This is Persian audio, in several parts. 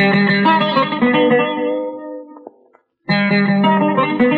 Thank you.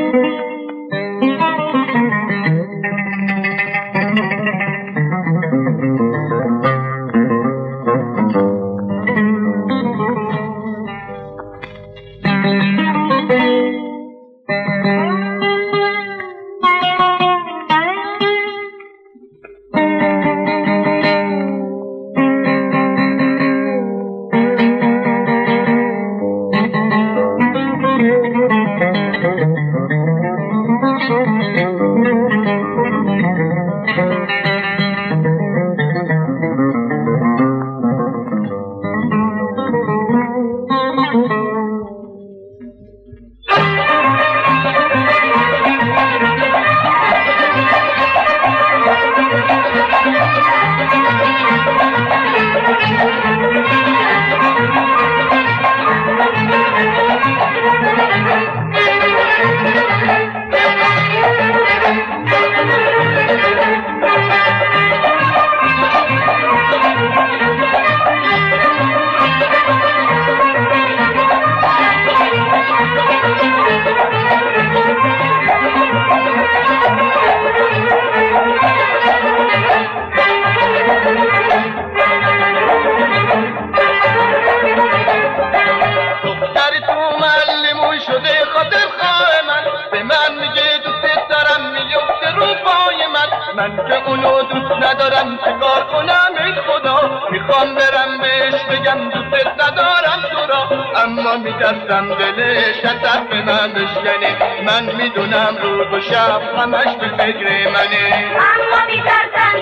من به میگه دوست دارم میفته رو پای من. من که اونو دوست ندارم چیکار کنم؟ ای خدا. می‌خوام برم بهش بگم دوست ندارم تو را. اما میترسم دلش از حرف من بشکنه. من می‌دونم روز و شب همش به فکر منه. اما میترسم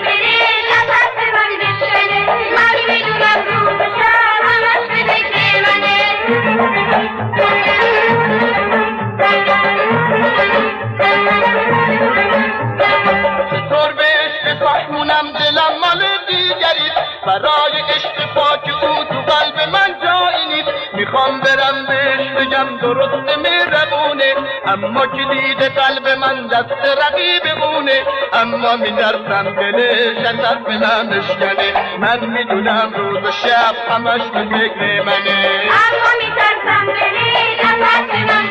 فهمونم دلم مال دیگری. برای عشق پاک او تو قلب من جایی نیست. می‌خوام برم بهش بگم درست مهربونه. اما کلید قلب من دست رقیب اونه اما میترسم دلش از حرف من بشکنه. من می‌دونم روز و شب همش به فکر منه. اما میترسم دلش از حرف من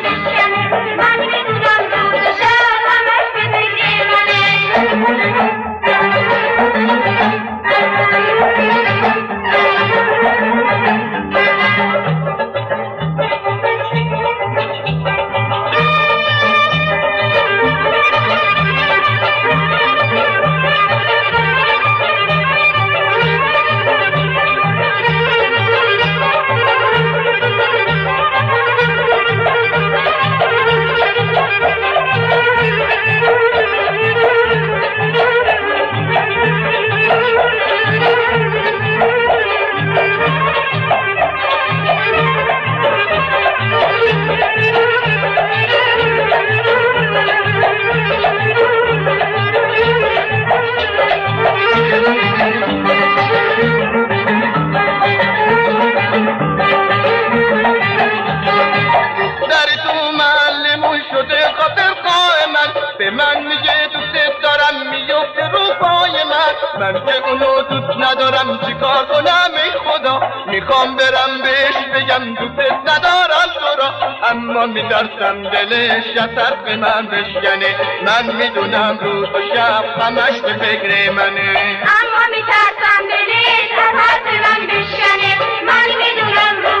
من به میگه دوست دارم میفته رو پای من. من که اونو دوست ندارم چیکار کنم ای خدا. می‌خوام برم بهش بگم دوست ندارم تو را. اما میترسم دلش از حرف من بشکنه. من می‌دونم روز و شب همش به فکر منه. اما میترسم دلش از حرف من بشکنه. من می‌دونم روز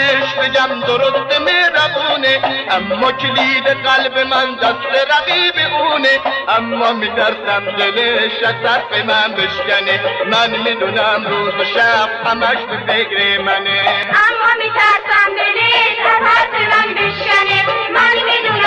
بهش بگم درست مهربونه اما کلید قلب من دست رقیب اونه. اما میترسم دلش از حرف من بشکنه. من می‌دونم روز و شب همش به فکر منه. اما میترسم دلش از حرف من بشکنه. من می‌دونم